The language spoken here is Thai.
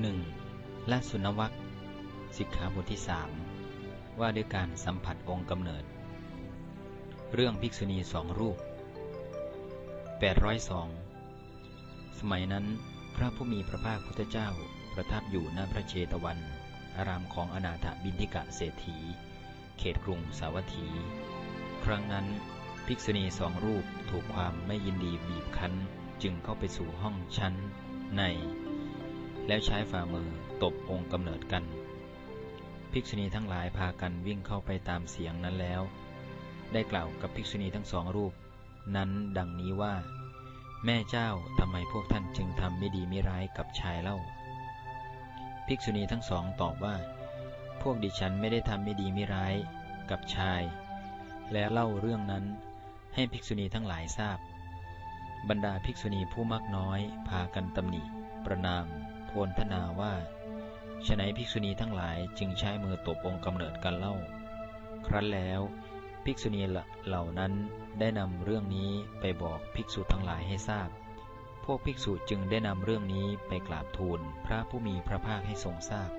หนึ่งละสุนวัคสิกขาบทที่สามว่าด้วยการสัมผัสองค์กำเนิด เรื่องภิกษุณีสองรูป 802 สมัยนั้น พระผู้มีพระภาคพุทธเจ้าประทับอยู่ณพระเชตวัน อารามของอนาถบินทิกะเศรษฐี เขตกรุงสาวัตถี ครั้งนั้นภิกษุณีสองรูปถูกความไม่ยินดีบีบคั้น จึงเข้าไปสู่ห้องชั้น ใน แล้วใช้ฝ่ามือตบองค์กำเนิดกัน ภิกษุณีทั้งหลายพากันวิ่งเข้าไปตามเสียงนั้นแล้ว ได้กล่าวกับภิกษุณีทั้งสองรูป นั้นดังนี้ว่า แม่เจ้าทำไมพวกท่านจึงทำไม่ดีไม่ร้ายกับชายเล่า ภิกษุณีทั้งสองตอบว่า พวกดิฉันไม่ได้ทำไม่ดีไม่ร้ายกับชาย และเล่าเรื่องนั้นให้ภิกษุณีทั้งหลายทราบ บรรดาภิกษุณีผู้มากน้อย พากันตำหนิประนาม โพลธนาว่าฉนัยภิกษุณีทั้งหลายจึงใช้มือตบองค์กำเนิดกันเล่า ครั้นแล้วภิกษุณีเหล่านั้นได้นำเรื่องนี้ไปบอกภิกษุทั้งหลายให้ทราบ พวกภิกษุจึงได้นำเรื่องนี้ไปกราบทูลพระผู้มีพระภาคให้ทรงทราบ